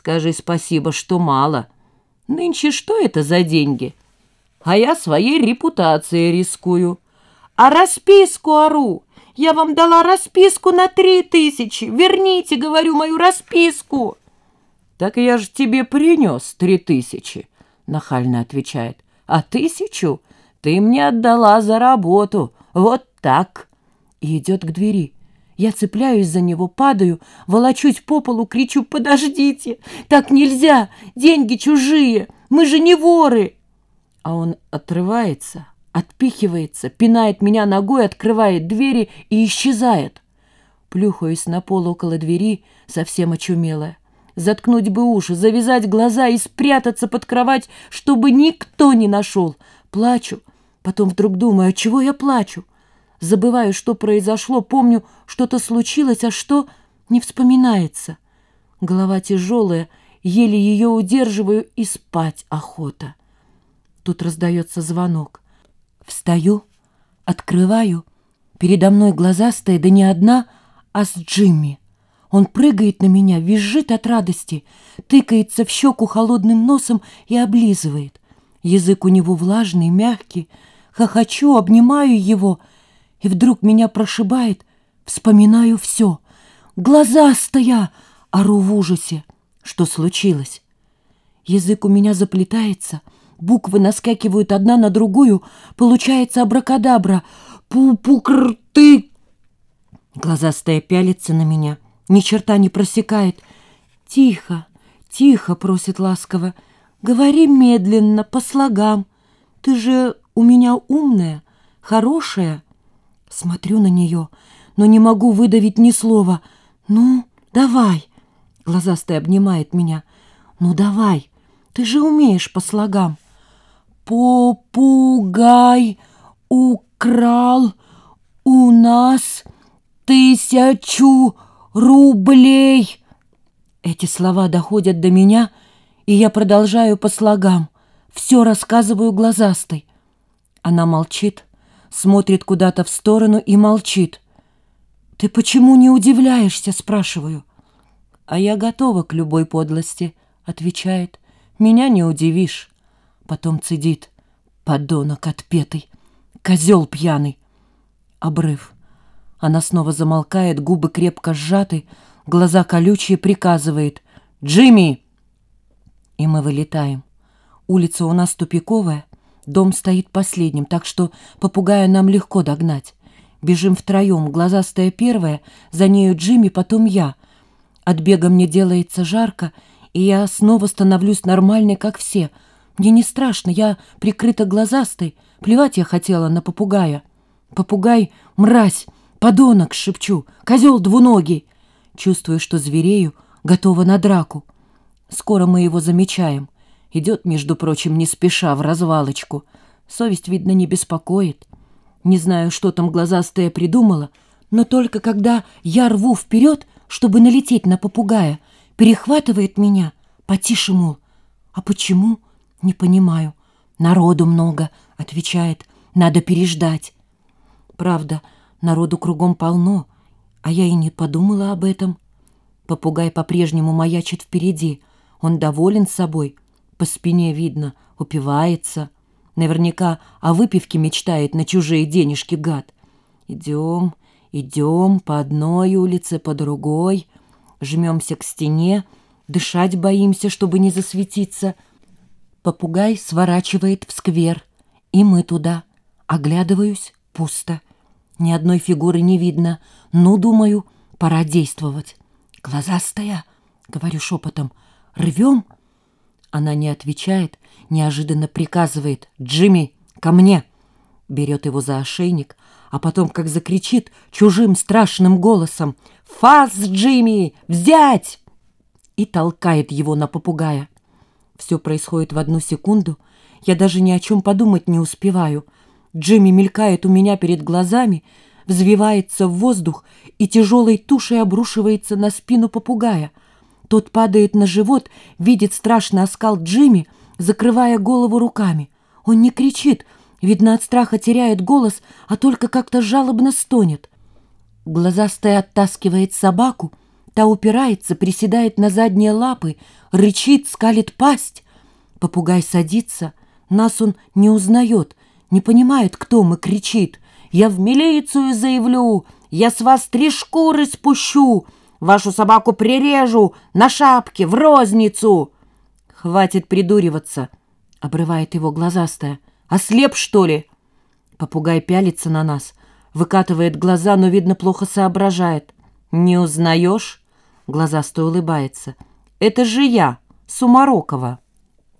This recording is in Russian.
Скажи спасибо, что мало. Нынче что это за деньги? А я своей репутацией рискую. А расписку ору. Я вам дала расписку на три тысячи. Верните, говорю, мою расписку. Так я же тебе принес три тысячи, нахально отвечает. А тысячу ты мне отдала за работу. Вот так. И идет к двери. Я цепляюсь за него, падаю, волочусь по полу, кричу «Подождите! Так нельзя! Деньги чужие! Мы же не воры!» А он отрывается, отпихивается, пинает меня ногой, открывает двери и исчезает. Плюхаюсь на пол около двери, совсем очумелая. Заткнуть бы уши, завязать глаза и спрятаться под кровать, чтобы никто не нашел. Плачу, потом вдруг думаю, от чего я плачу? Забываю, что произошло, помню, что-то случилось, а что не вспоминается. Голова тяжелая, еле ее удерживаю, и спать охота. Тут раздается звонок. Встаю, открываю. Передо мной глазастая, да не одна, а с Джимми. Он прыгает на меня, визжит от радости, тыкается в щеку холодным носом и облизывает. Язык у него влажный, мягкий. Хохочу, обнимаю его — и вдруг меня прошибает, вспоминаю все. Глазастая! Ору в ужасе. Что случилось? Язык у меня заплетается, буквы наскакивают одна на другую, получается абракадабра. Пу-пу-кр-ты! Глазастая пялится на меня, ни черта не просекает. Тихо, тихо, просит ласково. Говори медленно, по слогам. Ты же у меня умная, хорошая. Смотрю на нее, но не могу выдавить ни слова. «Ну, давай!» Глазастый обнимает меня. «Ну, давай! Ты же умеешь по слогам!» «Попугай украл у нас тысячу рублей!» Эти слова доходят до меня, и я продолжаю по слогам. Все рассказываю глазастой. Она молчит, смотрит куда-то в сторону и молчит. «Ты почему не удивляешься?» — спрашиваю. «А я готова к любой подлости», — отвечает. «Меня не удивишь». Потом цедит. «Подонок отпетый, козел пьяный». Обрыв. Она снова замолкает, губы крепко сжаты, глаза колючие, приказывает. «Джимми!» И мы вылетаем. Улица у нас тупиковая, Дом стоит последним, так что попугая нам легко догнать. Бежим втроем, глазастая первая, за нею Джимми, потом я. От бега мне делается жарко, и я снова становлюсь нормальной, как все. Мне не страшно, я прикрыта глазастой. Плевать я хотела на попугая. Попугай — мразь, подонок, шепчу, козел двуногий. Чувствую, что зверею, готова на драку. Скоро мы его замечаем — Идет, между прочим, не спеша, в развалочку. Совесть, видно, не беспокоит. Не знаю, что там глазастая придумала, но только когда я рву вперед, чтобы налететь на попугая, перехватывает меня, потише, мол. А почему? Не понимаю. Народу много, отвечает, надо переждать. Правда, народу кругом полно, а я и не подумала об этом. Попугай по-прежнему маячит впереди. Он доволен собой — по спине видно, упивается. Наверняка о выпивке мечтает на чужие денежки гад. Идем, идем по одной улице, по другой. Жмемся к стене, дышать боимся, чтобы не засветиться. Попугай сворачивает в сквер, и мы туда. Оглядываюсь, пусто. Ни одной фигуры не видно. Ну, думаю, пора действовать. Глазастая, говорю шепотом, рвем — она не отвечает, неожиданно приказывает «Джимми, ко мне!» Берет его за ошейник, а потом, как закричит чужим страшным голосом «Фас, Джимми! Взять!» и толкает его на попугая. Все происходит в одну секунду. Я даже ни о чем подумать не успеваю. Джимми мелькает у меня перед глазами, взвивается в воздух и тяжелой тушей обрушивается на спину попугая — тот падает на живот, видит страшный оскал Джимми, закрывая голову руками. Он не кричит, видно, от страха теряет голос, а только как-то жалобно стонет. Глазастая оттаскивает собаку, Та упирается, приседает на задние лапы, рычит, скалит пасть. Попугай садится. Нас он не узнает, не понимает, кто мы, кричит. «Я в милицию заявлю! Я с вас три шкуры спущу! Вашу собаку прирежу! На шапке, в розницу!» «Хватит придуриваться!» — обрывает его глазастая. «Ослеп, что ли?» Попугай пялится на нас, выкатывает глаза, но, видно, плохо соображает. «Не узнаешь?» — глазастая улыбается. «Это же я, Сумарокова».